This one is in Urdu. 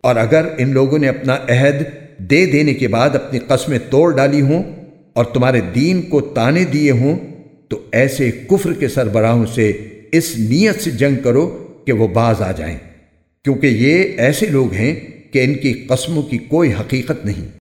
اور اگر ان لوگوں نے اپنا عہد دے دینے کے بعد اپنی قسمیں توڑ ڈالی ہوں اور تمہارے دین کو تانے دیے ہوں، تو ایسے کفر کے سربراہوں سے اس نیت سے جنگ کرو کہ وہ باز آ جائیں۔ کیونکہ یہ ایسے لوگ ہیں کہ ان کی قسموں کی کوئی حقیقت نہیں۔